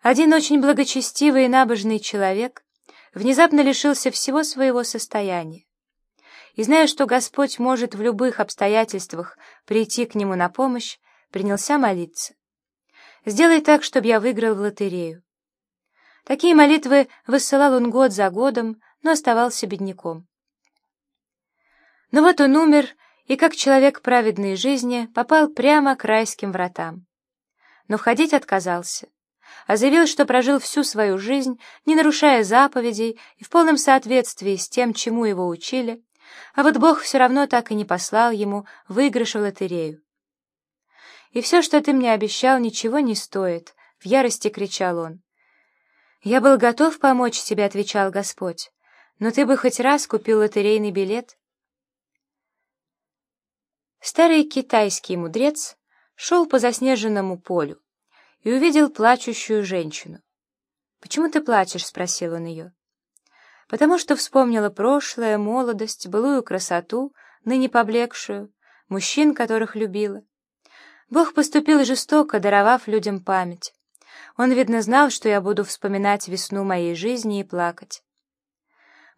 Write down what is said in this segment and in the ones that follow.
Один очень благочестивый и набожный человек внезапно лишился всего своего состояния. И зная, что Господь может в любых обстоятельствах прийти к нему на помощь, принялся молиться. «Сделай так, чтобы я выиграл в лотерею». Такие молитвы высылал он год за годом, но оставался бедняком. Но вот он умер, и как человек праведной жизни попал прямо к райским вратам. Но входить отказался а заявил, что прожил всю свою жизнь, не нарушая заповедей и в полном соответствии с тем, чему его учили, а вот Бог все равно так и не послал ему выигрыш в лотерею. «И все, что ты мне обещал, ничего не стоит», — в ярости кричал он. «Я был готов помочь тебе», — отвечал Господь, «но ты бы хоть раз купил лотерейный билет». Старый китайский мудрец шел по заснеженному полю и увидел плачущую женщину. «Почему ты плачешь?» — спросил он ее. «Потому что вспомнила прошлое, молодость, былую красоту, ныне поблекшую, мужчин, которых любила. Бог поступил жестоко, даровав людям память. Он, видно, знал, что я буду вспоминать весну моей жизни и плакать».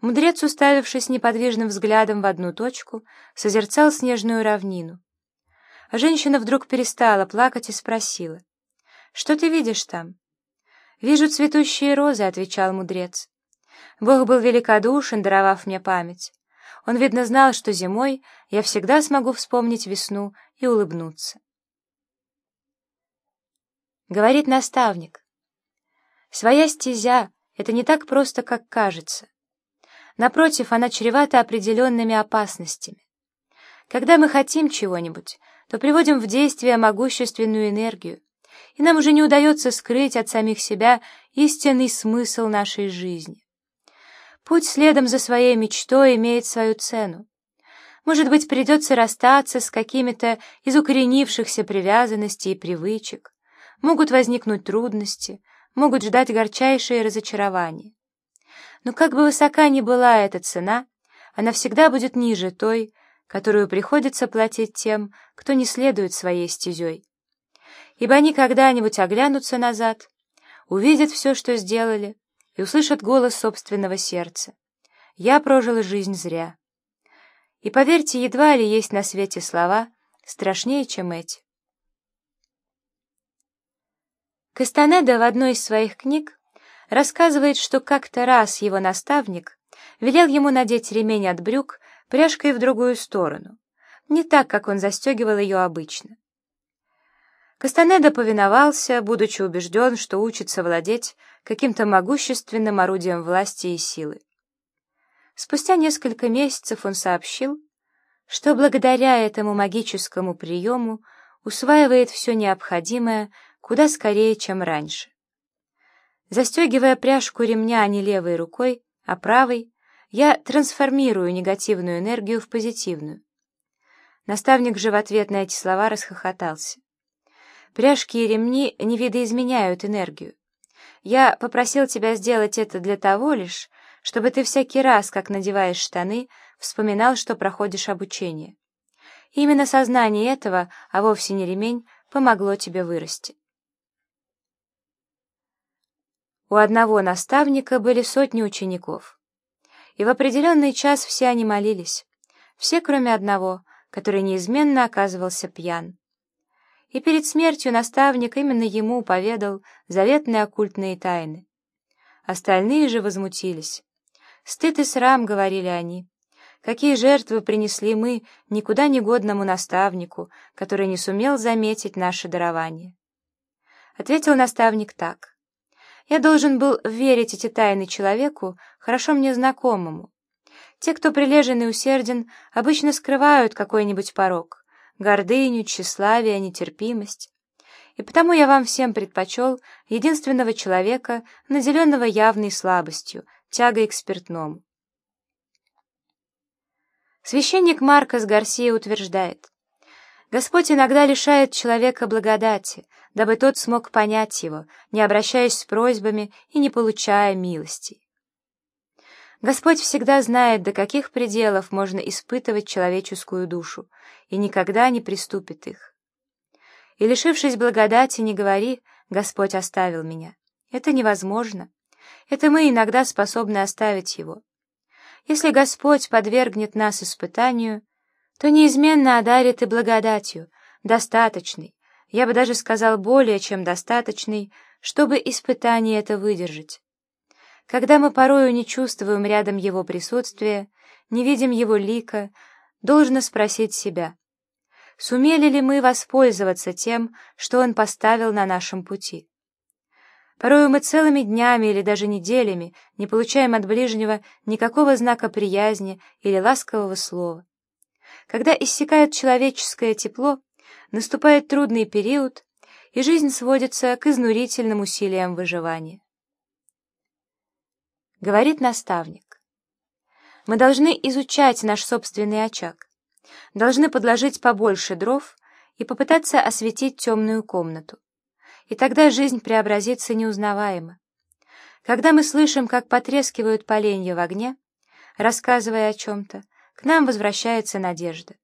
Мудрец, уставившись неподвижным взглядом в одну точку, созерцал снежную равнину. А женщина вдруг перестала плакать и спросила — что ты видишь там?» «Вижу цветущие розы», — отвечал мудрец. Бог был великодушен, даровав мне память. Он, видно, знал, что зимой я всегда смогу вспомнить весну и улыбнуться. Говорит наставник. Своя стезя — это не так просто, как кажется. Напротив, она чревата определенными опасностями. Когда мы хотим чего-нибудь, то приводим в действие могущественную энергию, и нам уже не удается скрыть от самих себя истинный смысл нашей жизни. Путь следом за своей мечтой имеет свою цену. Может быть, придется расстаться с какими-то из укоренившихся привязанностей и привычек. Могут возникнуть трудности, могут ждать горчайшие разочарования. Но как бы высока ни была эта цена, она всегда будет ниже той, которую приходится платить тем, кто не следует своей стезей ибо они когда-нибудь оглянутся назад, увидят все, что сделали, и услышат голос собственного сердца. Я прожила жизнь зря. И поверьте, едва ли есть на свете слова страшнее, чем эти. Кастанеда в одной из своих книг рассказывает, что как-то раз его наставник велел ему надеть ремень от брюк пряжкой в другую сторону, не так, как он застегивал ее обычно. Кастанеда повиновался, будучи убежден, что учится владеть каким-то могущественным орудием власти и силы. Спустя несколько месяцев он сообщил, что благодаря этому магическому приему усваивает все необходимое куда скорее, чем раньше. Застегивая пряжку ремня не левой рукой, а правой, я трансформирую негативную энергию в позитивную. Наставник же в ответ на эти слова расхохотался. Пряжки и ремни не видоизменяют энергию. Я попросил тебя сделать это для того лишь, чтобы ты всякий раз, как надеваешь штаны, вспоминал, что проходишь обучение. именно сознание этого, а вовсе не ремень, помогло тебе вырасти. У одного наставника были сотни учеников. И в определенный час все они молились, все, кроме одного, который неизменно оказывался пьян и перед смертью наставник именно ему поведал заветные оккультные тайны. Остальные же возмутились. «Стыд и срам», — говорили они. «Какие жертвы принесли мы никуда не годному наставнику, который не сумел заметить наше дарование?» Ответил наставник так. «Я должен был верить эти тайны человеку, хорошо мне знакомому. Те, кто прилежен и усерден, обычно скрывают какой-нибудь порог гордыню, тщеславие, нетерпимость. И потому я вам всем предпочел единственного человека, наделенного явной слабостью, тягой к спиртному. Священник Маркос Гарсия утверждает, Господь иногда лишает человека благодати, дабы тот смог понять его, не обращаясь с просьбами и не получая милости. Господь всегда знает, до каких пределов можно испытывать человеческую душу, и никогда не приступит их. И, лишившись благодати, не говори «Господь оставил меня», Это невозможно. Это мы иногда способны оставить его. Если Господь подвергнет нас испытанию, то неизменно одарит и благодатью, достаточной, я бы даже сказал более чем достаточной, чтобы испытание это выдержать. Когда мы порою не чувствуем рядом его присутствия, не видим его лика, должно спросить себя, сумели ли мы воспользоваться тем, что он поставил на нашем пути. Порою мы целыми днями или даже неделями не получаем от ближнего никакого знака приязни или ласкового слова. Когда иссякает человеческое тепло, наступает трудный период, и жизнь сводится к изнурительным усилиям выживания. Говорит наставник. Мы должны изучать наш собственный очаг, должны подложить побольше дров и попытаться осветить темную комнату. И тогда жизнь преобразится неузнаваемо. Когда мы слышим, как потрескивают поленья в огне, рассказывая о чем-то, к нам возвращается надежда.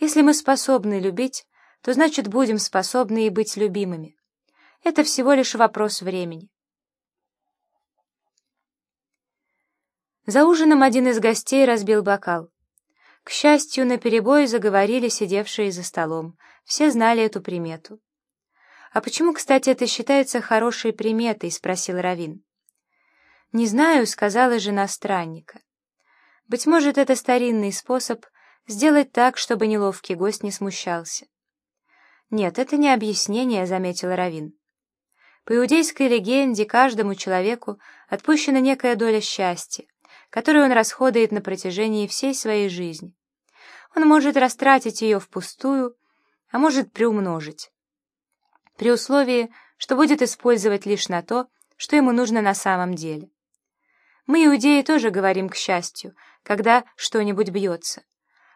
Если мы способны любить, то значит будем способны и быть любимыми. Это всего лишь вопрос времени. За ужином один из гостей разбил бокал. К счастью, на перебой заговорили сидевшие за столом. Все знали эту примету. «А почему, кстати, это считается хорошей приметой?» — спросил Равин. «Не знаю», — сказала жена странника. «Быть может, это старинный способ сделать так, чтобы неловкий гость не смущался». «Нет, это не объяснение», — заметил Равин. По иудейской легенде каждому человеку отпущена некая доля счастья, которую он расходует на протяжении всей своей жизни. Он может растратить ее впустую, а может приумножить. При условии, что будет использовать лишь на то, что ему нужно на самом деле. Мы, иудеи, тоже говорим «к счастью», когда что-нибудь бьется.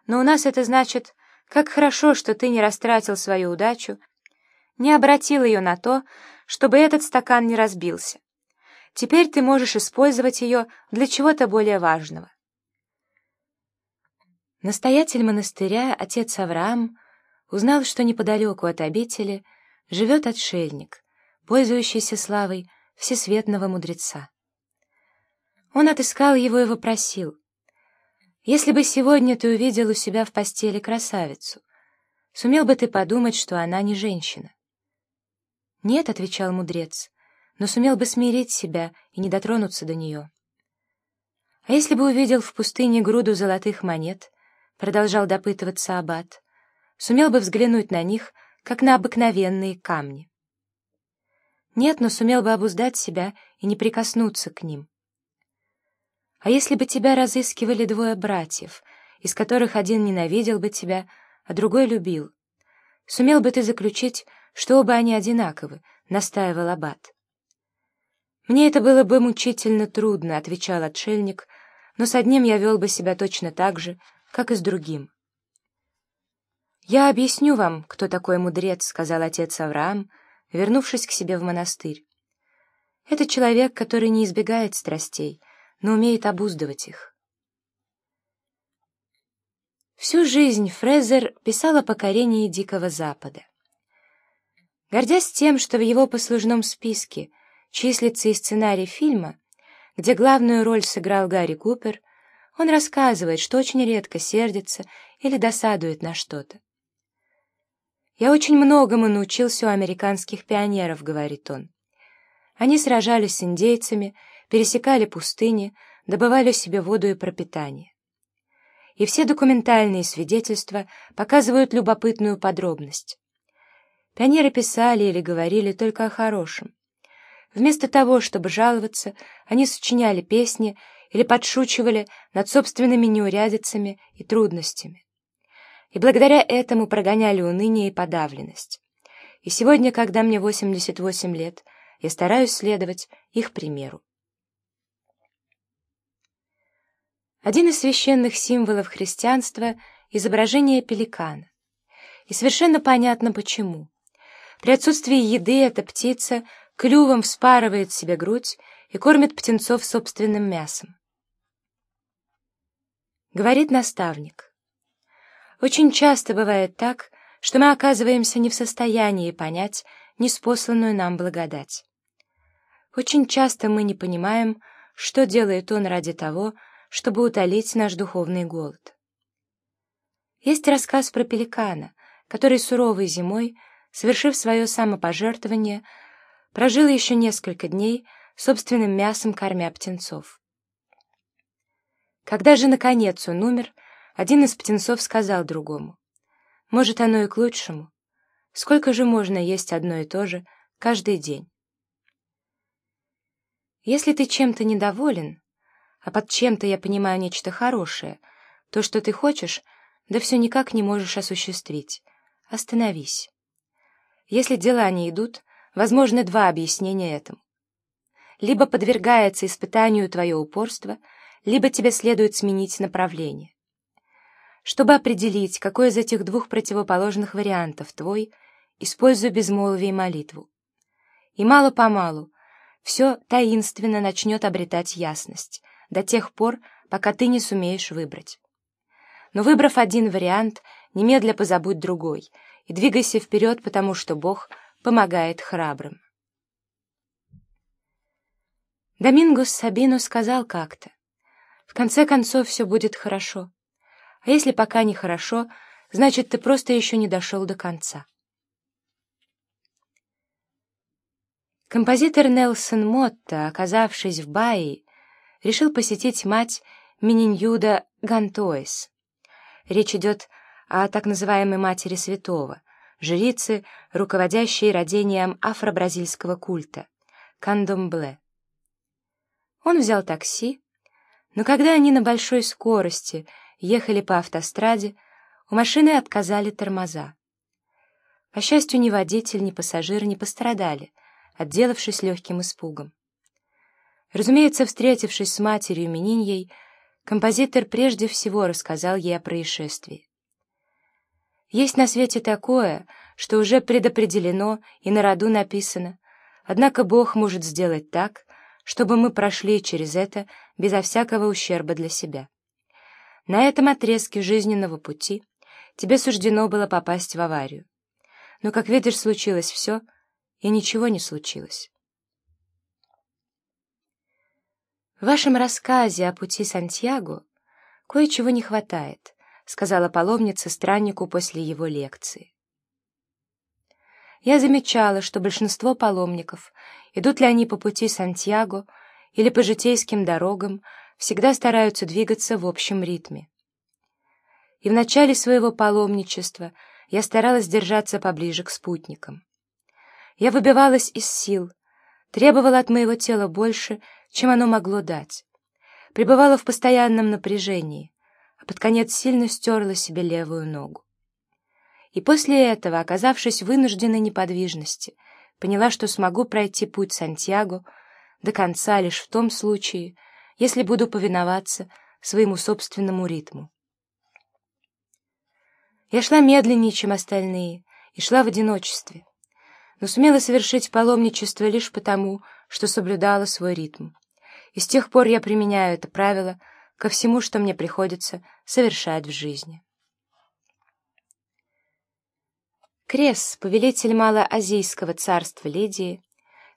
Но у нас это значит как хорошо, что ты не растратил свою удачу, не обратил ее на то, чтобы этот стакан не разбился. Теперь ты можешь использовать ее для чего-то более важного. Настоятель монастыря, отец Авраам, узнал, что неподалеку от обители живет отшельник, пользующийся славой всесветного мудреца. Он отыскал его и вопросил, если бы сегодня ты увидел у себя в постели красавицу, сумел бы ты подумать, что она не женщина? Нет, — отвечал мудрец, — но сумел бы смирить себя и не дотронуться до нее. А если бы увидел в пустыне груду золотых монет, — продолжал допытываться аббат, — сумел бы взглянуть на них, как на обыкновенные камни. Нет, но сумел бы обуздать себя и не прикоснуться к ним. А если бы тебя разыскивали двое братьев, из которых один ненавидел бы тебя, а другой любил? Сумел бы ты заключить, что оба они одинаковы, — настаивал Аббат. «Мне это было бы мучительно трудно», — отвечал отшельник, «но с одним я вел бы себя точно так же, как и с другим». «Я объясню вам, кто такой мудрец», — сказал отец Авраам, вернувшись к себе в монастырь. «Это человек, который не избегает страстей, — но умеет обуздывать их. Всю жизнь Фрезер писал о покорении Дикого Запада. Гордясь тем, что в его послужном списке числится и сценарий фильма, где главную роль сыграл Гарри Купер, он рассказывает, что очень редко сердится или досадует на что-то. «Я очень многому научился у американских пионеров», — говорит он. Они сражались с индейцами, пересекали пустыни, добывали себе воду и пропитание. И все документальные свидетельства показывают любопытную подробность. Пионеры писали или говорили только о хорошем. Вместо того, чтобы жаловаться, они сочиняли песни или подшучивали над собственными неурядицами и трудностями. И благодаря этому прогоняли уныние и подавленность. И сегодня, когда мне 88 лет, я стараюсь следовать их примеру. Один из священных символов христианства — изображение пеликана. И совершенно понятно почему. При отсутствии еды эта птица клювом вспарывает себе грудь и кормит птенцов собственным мясом. Говорит наставник. Очень часто бывает так, что мы оказываемся не в состоянии понять неспосланную нам благодать. Очень часто мы не понимаем, что делает он ради того, чтобы утолить наш духовный голод. Есть рассказ про пеликана, который суровой зимой, совершив свое самопожертвование, прожил еще несколько дней собственным мясом кормя птенцов. Когда же, наконец, он умер, один из птенцов сказал другому, «Может, оно и к лучшему. Сколько же можно есть одно и то же каждый день?» Если ты чем-то недоволен, а под чем-то я понимаю нечто хорошее, то, что ты хочешь, да все никак не можешь осуществить, остановись. Если дела не идут, возможны два объяснения этому. Либо подвергается испытанию твое упорство, либо тебе следует сменить направление. Чтобы определить, какой из этих двух противоположных вариантов твой, используй безмолвие и молитву. И мало-помалу, все таинственно начнет обретать ясность, до тех пор, пока ты не сумеешь выбрать. Но выбрав один вариант, немедля позабудь другой и двигайся вперед, потому что Бог помогает храбрым. Домингос Сабину сказал как-то, «В конце концов все будет хорошо, а если пока не хорошо, значит, ты просто еще не дошел до конца». Композитор Нелсон Мотто, оказавшись в Баи, решил посетить мать Мининьюда Гантоис. Речь идет о так называемой матери святого, жрице, руководящей родением афро-бразильского культа, кандомбле. Он взял такси, но когда они на большой скорости ехали по автостраде, у машины отказали тормоза. По счастью, ни водитель, ни пассажир не пострадали — отделавшись легким испугом. Разумеется, встретившись с матерью Мининьей, композитор прежде всего рассказал ей о происшествии. Есть на свете такое, что уже предопределено и на роду написано, однако Бог может сделать так, чтобы мы прошли через это безо всякого ущерба для себя. На этом отрезке жизненного пути тебе суждено было попасть в аварию. Но, как видишь, случилось все — и ничего не случилось. В вашем рассказе о пути Сантьяго кое-чего не хватает, сказала паломница страннику после его лекции. Я замечала, что большинство паломников, идут ли они по пути Сантьяго или по житейским дорогам, всегда стараются двигаться в общем ритме. И в начале своего паломничества я старалась держаться поближе к спутникам. Я выбивалась из сил, требовала от моего тела больше, чем оно могло дать. Пребывала в постоянном напряжении, а под конец сильно стерла себе левую ногу. И после этого, оказавшись вынужденной неподвижности, поняла, что смогу пройти путь Сантьяго до конца лишь в том случае, если буду повиноваться своему собственному ритму. Я шла медленнее, чем остальные, и шла в одиночестве но сумела совершить паломничество лишь потому, что соблюдала свой ритм. И с тех пор я применяю это правило ко всему, что мне приходится совершать в жизни. Крес, повелитель малоазийского царства Лидии,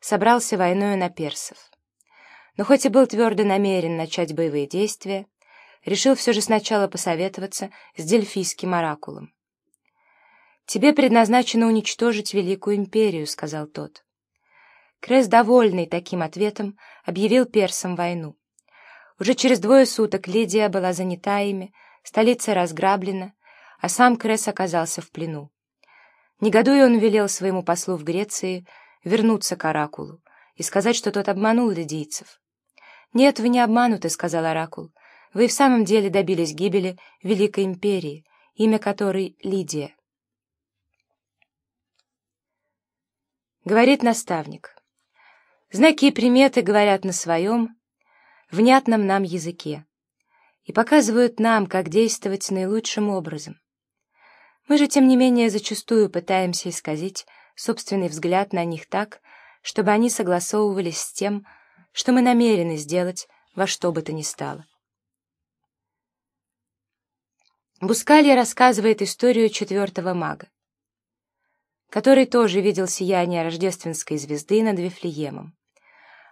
собрался войною на персов. Но хоть и был твердо намерен начать боевые действия, решил все же сначала посоветоваться с дельфийским оракулом. «Тебе предназначено уничтожить Великую Империю», — сказал тот. Крес, довольный таким ответом, объявил персам войну. Уже через двое суток Лидия была занята ими, столица разграблена, а сам Крес оказался в плену. Негодуя он велел своему послу в Греции вернуться к Оракулу и сказать, что тот обманул лидийцев. «Нет, вы не обмануты», — сказал Оракул. «Вы в самом деле добились гибели Великой Империи, имя которой Лидия». Говорит наставник. Знаки и приметы говорят на своем, внятном нам языке и показывают нам, как действовать наилучшим образом. Мы же, тем не менее, зачастую пытаемся исказить собственный взгляд на них так, чтобы они согласовывались с тем, что мы намерены сделать во что бы то ни стало. Бускалья рассказывает историю четвертого мага который тоже видел сияние рождественской звезды над Вифлеемом.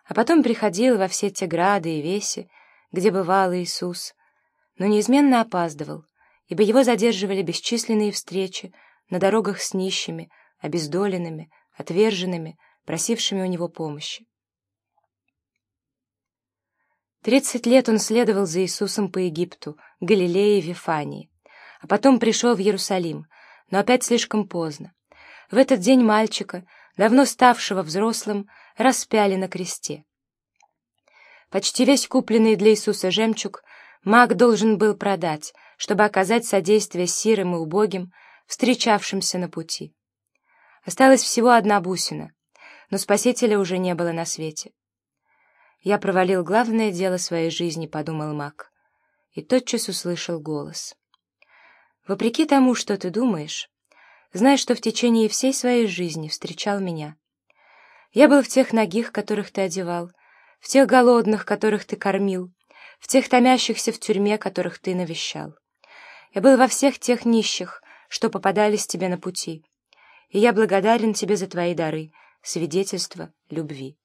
А потом приходил во все те грады и веси, где бывал Иисус, но неизменно опаздывал, ибо его задерживали бесчисленные встречи на дорогах с нищими, обездоленными, отверженными, просившими у него помощи. Тридцать лет он следовал за Иисусом по Египту, Галилее и Вифании, а потом пришел в Иерусалим, но опять слишком поздно. В этот день мальчика, давно ставшего взрослым, распяли на кресте. Почти весь купленный для Иисуса жемчуг маг должен был продать, чтобы оказать содействие сирым и убогим, встречавшимся на пути. Осталась всего одна бусина, но Спасителя уже не было на свете. «Я провалил главное дело своей жизни», — подумал Мак, и тотчас услышал голос. «Вопреки тому, что ты думаешь, знай, что в течение всей своей жизни встречал меня. Я был в тех ногих, которых ты одевал, в тех голодных, которых ты кормил, в тех томящихся в тюрьме, которых ты навещал. Я был во всех тех нищих, что попадались тебе на пути, и я благодарен тебе за твои дары, свидетельство любви».